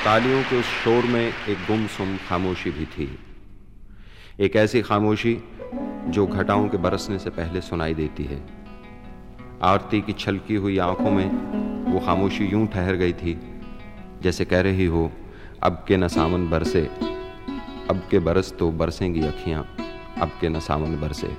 तालियों के उस शोर में एक गुमसुम खामोशी भी थी। एक ऐसी खामोशी जो घटाओं के बरसने से पहले सुनाई देती है। आरती की छलकी हुई आँखों में वो खामोशी यूँ ठहर गई थी, जैसे कह रही हो, अब के न सावन बरसे, अब के बरस तो बरसेंगी अखियाँ, अब के न सावन बरसे।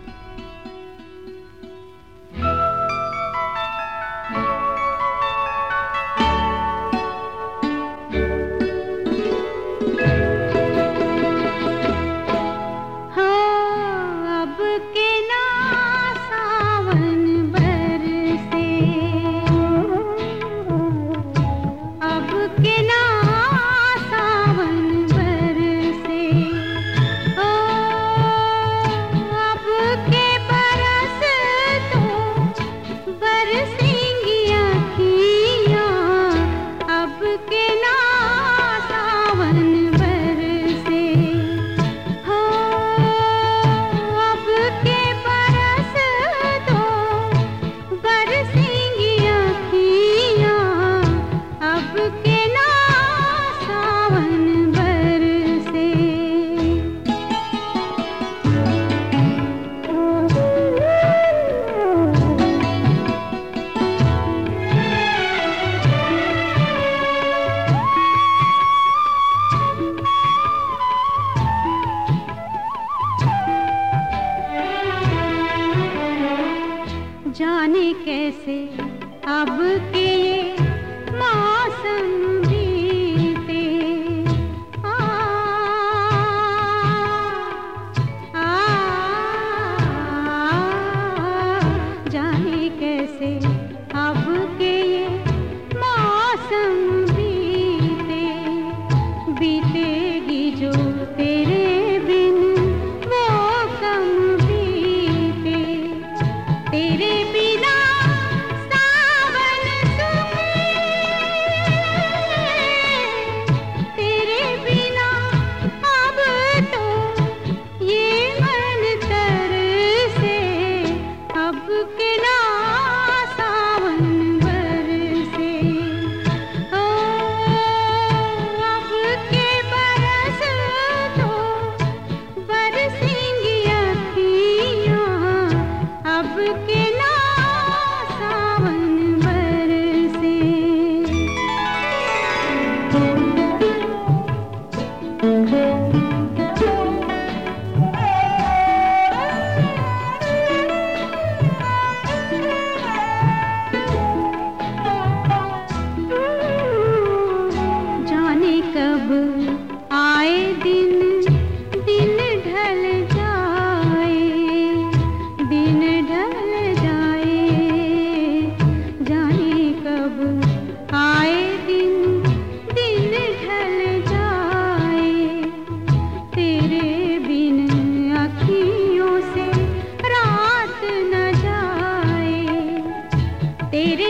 जाने कैसे अब के ये मौसम बीते। आ, आ, जाने कैसे अब के ये मौसम बीते। बीतेगी जो ना तेरे